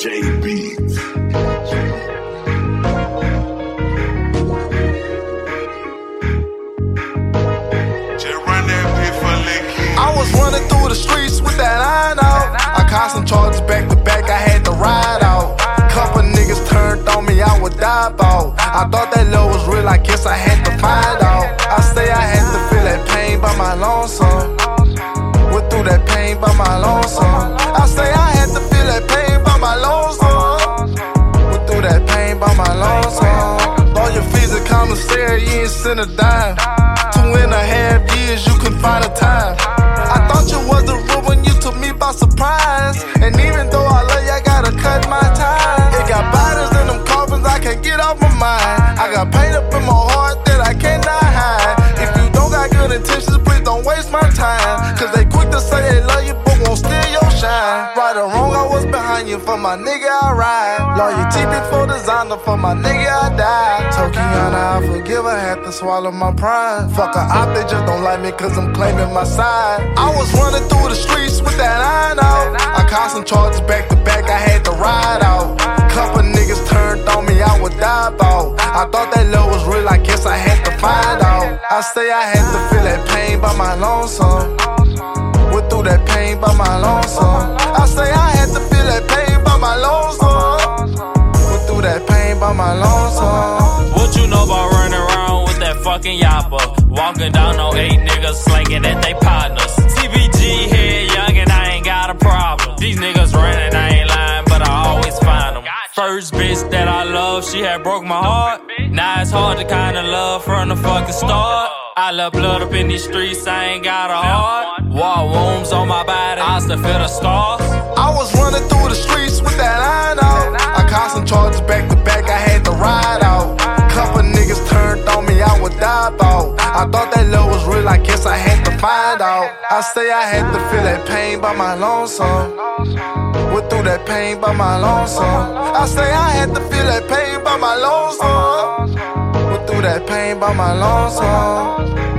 DJ Beats. Running through the streets with that iron out. I caught some charges back to back, I had to ride out. Couple niggas turned on me, I would die out. I thought that love was real, I guess I had to find out. I say I had to feel that pain by my lonesome. Went through that pain by my lonesome. I say I fees you ain't sent a dime. Two and a half years, you couldn't find a time. I thought you was the real when you took me by surprise. And even though I love you, I gotta cut my time. It got bodies in them coffins, I can't get off my mind. I got pain up in my heart that I cannot hide. If you don't got good intentions, please don't waste my time. For my nigga, I ride. Loyalty before designer. For my nigga, I die. Tokiana, I forgive. I had to swallow my pride. Fuck a op, they just don't like me cause I'm claiming my side. I was running through the streets with that iron out. I caught some charges back to back. I had to ride out. Couple niggas turned on me, I would die out. I thought that love was real, I guess I had to find out. I say I had to feel that pain by my lonesome. Went through that pain by my lonesome. Around with that fucking yapper? Walking down on eight niggas slinging at they partners. TBG head young and I ain't got a problem. These niggas running, I ain't lying, but I always find them. First bitch that I love, she had broke my heart. Now it's hard to kinda love from the fucking start. I love blood up in these streets, I ain't got a heart. War wounds on my body, I still feel the scars. I was running through the streets I say I had to feel that pain by my lonesome. Went through that pain by my lonesome. I say I had to feel that pain by my lonesome. Went through that pain by my lonesome.